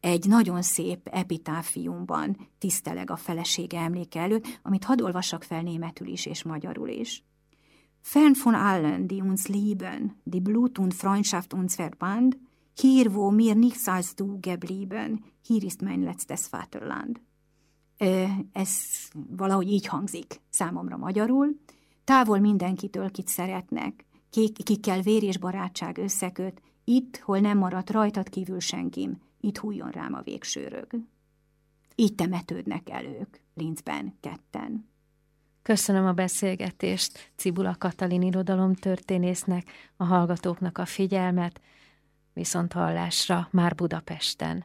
egy nagyon szép epitáfiumban tiszteleg a felesége emléke előtt, amit hadd olvassak fel németül is és magyarul is. Fern von allen, die uns lieben, die Blut und Freundschaft uns verband, hier wo mir nichts als du geblieben, hier ist mein letztes Vaterland. Ez valahogy így hangzik számomra magyarul. Távol mindenkitől, kit szeretnek, kikkel vér és barátság összeköt, itt, hol nem maradt rajtad kívül senkim, itt hújjon rám a végsőrög. Így temetődnek el ők, Linzben ketten. Köszönöm a beszélgetést Cibula Katalin irodalomtörténésznek, a hallgatóknak a figyelmet, viszont hallásra már Budapesten.